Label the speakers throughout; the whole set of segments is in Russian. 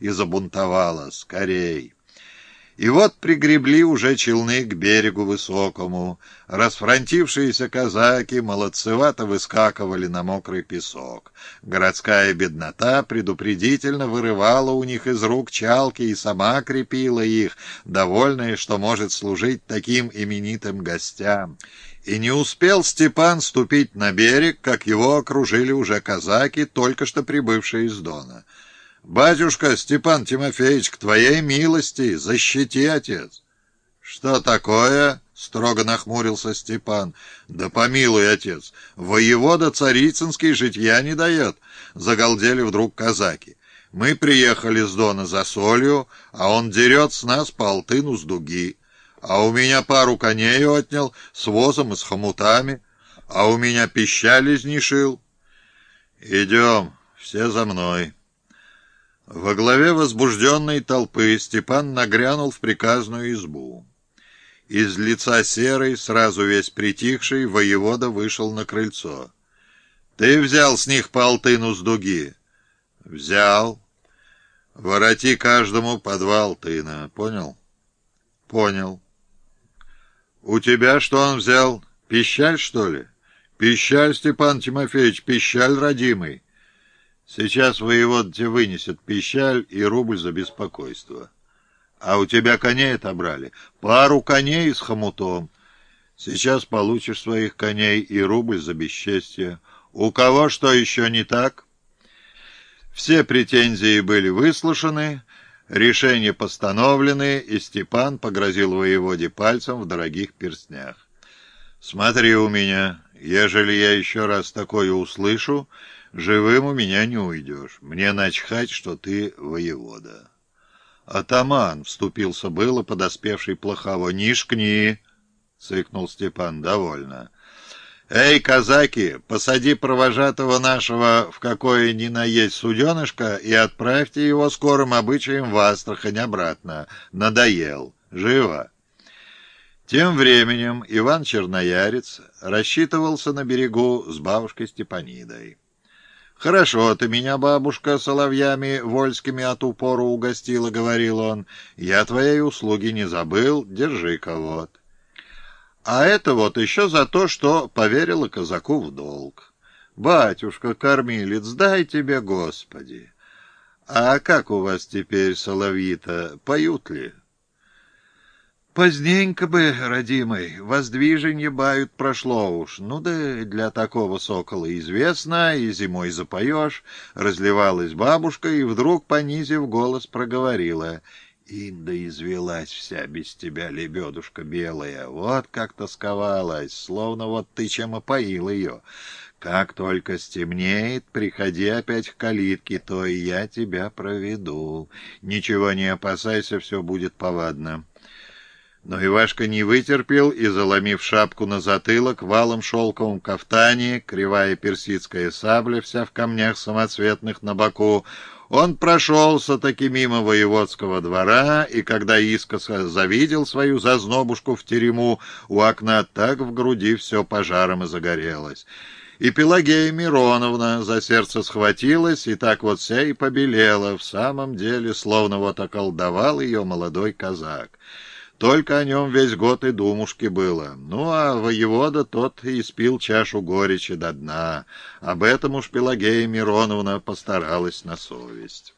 Speaker 1: и забунтовала. Скорей! И вот пригребли уже челны к берегу высокому. Расфронтившиеся казаки молодцевато выскакивали на мокрый песок. Городская беднота предупредительно вырывала у них из рук чалки и сама крепила их, довольная, что может служить таким именитым гостям. И не успел Степан ступить на берег, как его окружили уже казаки, только что прибывшие из Дона. «Батюшка Степан Тимофеевич, к твоей милости, защити, отец!» «Что такое?» — строго нахмурился Степан. «Да помилуй, отец, воевода Царицынский житья не дает!» — загалдели вдруг казаки. «Мы приехали с Дона за солью, а он дерет с нас по алтыну с дуги. А у меня пару коней отнял с возом и с хомутами, а у меня пищали изнишил. Идем, все за мной». Во главе возбужденной толпы Степан нагрянул в приказную избу. Из лица серой, сразу весь притихший, воевода вышел на крыльцо. «Ты взял с них по с дуги?» «Взял. Вороти каждому по два алтына. Понял?» «Понял. У тебя что он взял? Пищаль, что ли?» «Пищаль, Степан Тимофеевич, пищаль родимый». Сейчас воевод тебе вынесет пищаль и рубль за беспокойство. А у тебя коней отобрали? Пару коней с хомутом. Сейчас получишь своих коней и рубль за бесчестье. У кого что еще не так? Все претензии были выслушаны, решения постановлены, и Степан погрозил воеводе пальцем в дорогих перстнях. «Смотри у меня, ежели я еще раз такое услышу, Живым у меня не уйдешь. Мне начхать, что ты воевода. Атаман, вступился было подоспевший плохого. Нишкни, цыкнул Степан, довольно. «Эй, казаки, посади провожатого нашего в какое ни на есть суденышко и отправьте его скорым обычаем в Астрахань обратно. Надоел. Живо!» Тем временем Иван Черноярец рассчитывался на берегу с бабушкой Степанидой. «Хорошо ты меня, бабушка, соловьями вольскими от упору угостила», — говорил он. «Я твоей услуги не забыл, держи-ка вот». А это вот еще за то, что поверила казаку в долг. «Батюшка, кормилец, дай тебе, Господи!» «А как у вас теперь соловьи-то, поют ли?» Поздненько бы, родимый, воздвиженье бают прошло уж. Ну да для такого сокола известно, и зимой запоешь. Разливалась бабушка и вдруг, понизив голос, проговорила. Инда извелась вся без тебя, лебедушка белая. Вот как тосковалась, словно вот ты чем опоил ее. Как только стемнеет, приходи опять к калитке, то и я тебя проведу. Ничего не опасайся, все будет повадно. Но Ивашка не вытерпел и, заломив шапку на затылок, валом шелковом кафтане, кривая персидская сабля, вся в камнях самоцветных на боку, он прошелся таки мимо воеводского двора, и когда искоса завидел свою зазнобушку в терему, у окна так в груди все пожаром и загорелось. И Пелагея Мироновна за сердце схватилась, и так вот вся и побелела, в самом деле, словно вот околдовал ее молодой казак. Только о нем весь год и думушки было. Ну, а воевода тот и спил чашу горечи до дна. Об этом уж Пелагея Мироновна постаралась на совесть.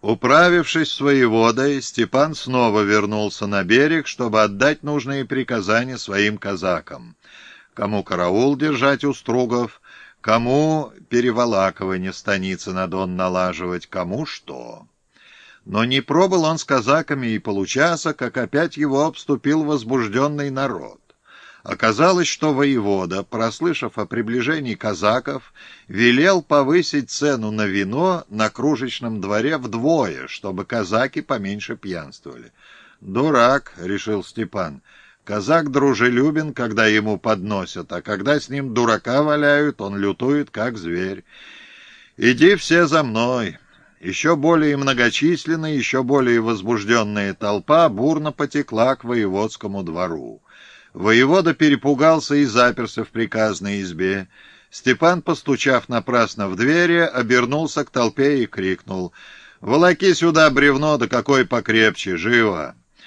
Speaker 1: Управившись с воеводой, Степан снова вернулся на берег, чтобы отдать нужные приказания своим казакам. Кому караул держать у стругов, кому переволакивание станицы на дон налаживать, кому что. Но не пробыл он с казаками и получаса, как опять его обступил возбужденный народ. Оказалось, что воевода, прослышав о приближении казаков, велел повысить цену на вино на кружечном дворе вдвое, чтобы казаки поменьше пьянствовали. «Дурак», — решил Степан, — «казак дружелюбен, когда ему подносят, а когда с ним дурака валяют, он лютует, как зверь. Иди все за мной». Еще более многочисленная, еще более возбужденная толпа бурно потекла к воеводскому двору. Воевода перепугался и заперся в приказной избе. Степан, постучав напрасно в двери, обернулся к толпе и крикнул Волоки сюда бревно, да какой покрепче, живо!»